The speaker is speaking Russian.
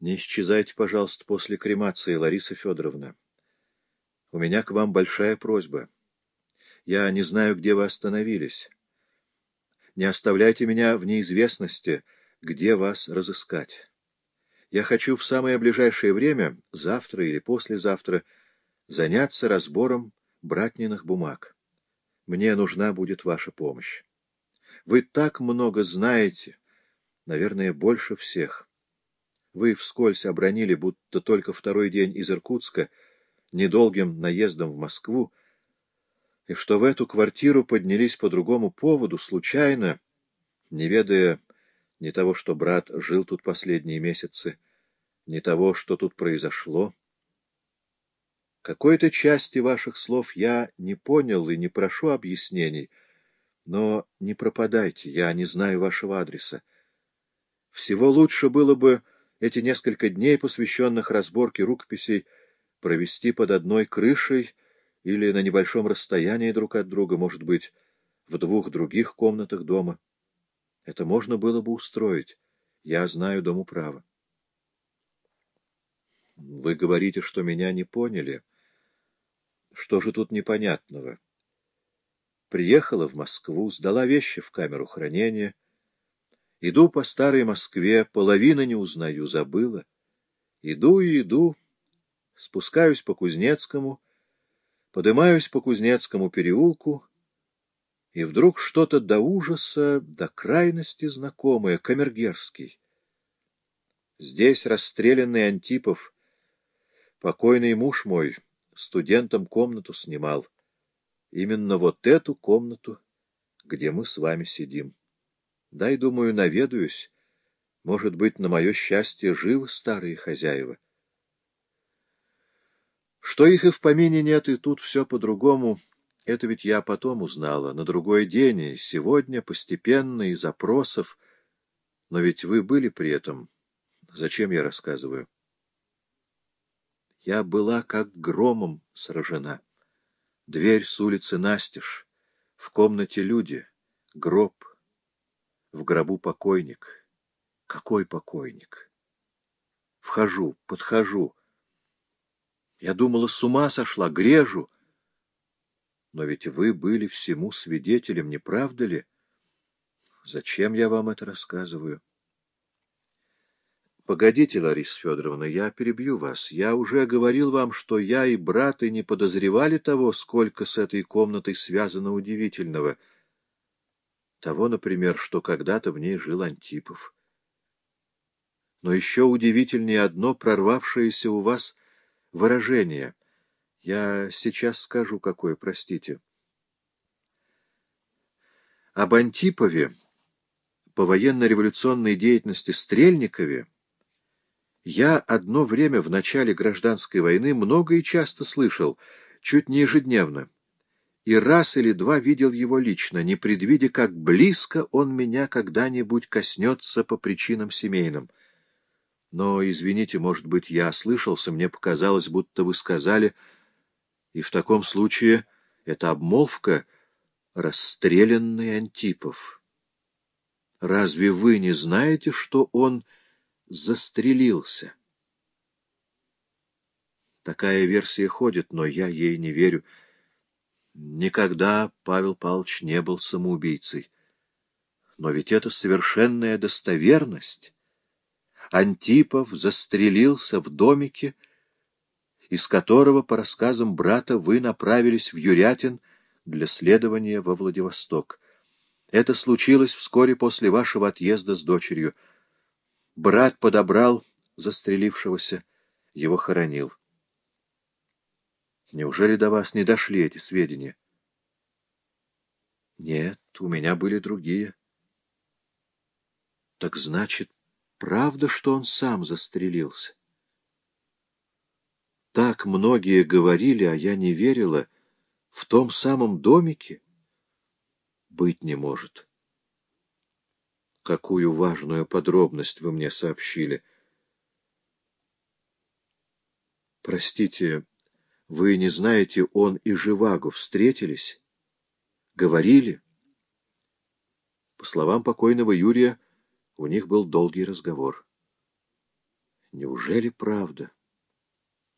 Не исчезайте, пожалуйста, после кремации, Лариса Федоровна. У меня к вам большая просьба. Я не знаю, где вы остановились. Не оставляйте меня в неизвестности, где вас разыскать. Я хочу в самое ближайшее время, завтра или послезавтра, заняться разбором братниных бумаг. Мне нужна будет ваша помощь. Вы так много знаете, наверное, больше всех. Вы вскользь обронили, будто только второй день из Иркутска, недолгим наездом в Москву, и что в эту квартиру поднялись по другому поводу, случайно, не ведая ни того, что брат жил тут последние месяцы, ни того, что тут произошло. Какой-то части ваших слов я не понял и не прошу объяснений, но не пропадайте, я не знаю вашего адреса. Всего лучше было бы эти несколько дней, посвященных разборке рукописей, провести под одной крышей или на небольшом расстоянии друг от друга, может быть, в двух других комнатах дома. Это можно было бы устроить. Я знаю дом управа. Вы говорите, что меня не поняли. Что же тут непонятного? Приехала в Москву, сдала вещи в камеру хранения. Иду по старой Москве, половины не узнаю, забыла. Иду и иду, спускаюсь по Кузнецкому, Подымаюсь по Кузнецкому переулку, и вдруг что-то до ужаса, до крайности знакомое, Камергерский. Здесь расстрелянный Антипов, покойный муж мой, студентам комнату снимал. Именно вот эту комнату, где мы с вами сидим. Дай, думаю, наведаюсь. Может быть, на мое счастье, живы старые хозяева. Что их и в помине нет, и тут все по-другому, это ведь я потом узнала, на другой день, и сегодня, постепенно, из запросов. Но ведь вы были при этом. Зачем я рассказываю? Я была как громом сражена. Дверь с улицы настежь, в комнате люди, гроб, в гробу покойник. Какой покойник? Вхожу, подхожу — я думала, с ума сошла, грежу. Но ведь вы были всему свидетелем, не правда ли? Зачем я вам это рассказываю? Погодите, Лариса Федоровна, я перебью вас. Я уже говорил вам, что я и брат и не подозревали того, сколько с этой комнатой связано удивительного. Того, например, что когда-то в ней жил Антипов. Но еще удивительнее одно, прорвавшееся у вас выражение. Я сейчас скажу, какое, простите. Об Антипове, по военно-революционной деятельности Стрельникове, я одно время в начале гражданской войны много и часто слышал, чуть не ежедневно, и раз или два видел его лично, не предвидя, как близко он меня когда-нибудь коснется по причинам семейным. Но, извините, может быть, я ослышался, мне показалось, будто вы сказали, и в таком случае это обмолвка расстрелянный Антипов. Разве вы не знаете, что он застрелился? Такая версия ходит, но я ей не верю. Никогда Павел Павлович не был самоубийцей. Но ведь это совершенная достоверность. Антипов застрелился в домике, из которого, по рассказам брата, вы направились в Юрятин для следования во Владивосток. Это случилось вскоре после вашего отъезда с дочерью. Брат подобрал застрелившегося, его хоронил. Неужели до вас не дошли эти сведения? Нет, у меня были другие. Так значит, Правда, что он сам застрелился? Так многие говорили, а я не верила. В том самом домике? Быть не может. Какую важную подробность вы мне сообщили. Простите, вы не знаете, он и Живаго встретились? Говорили? По словам покойного Юрия, у них был долгий разговор. Неужели правда?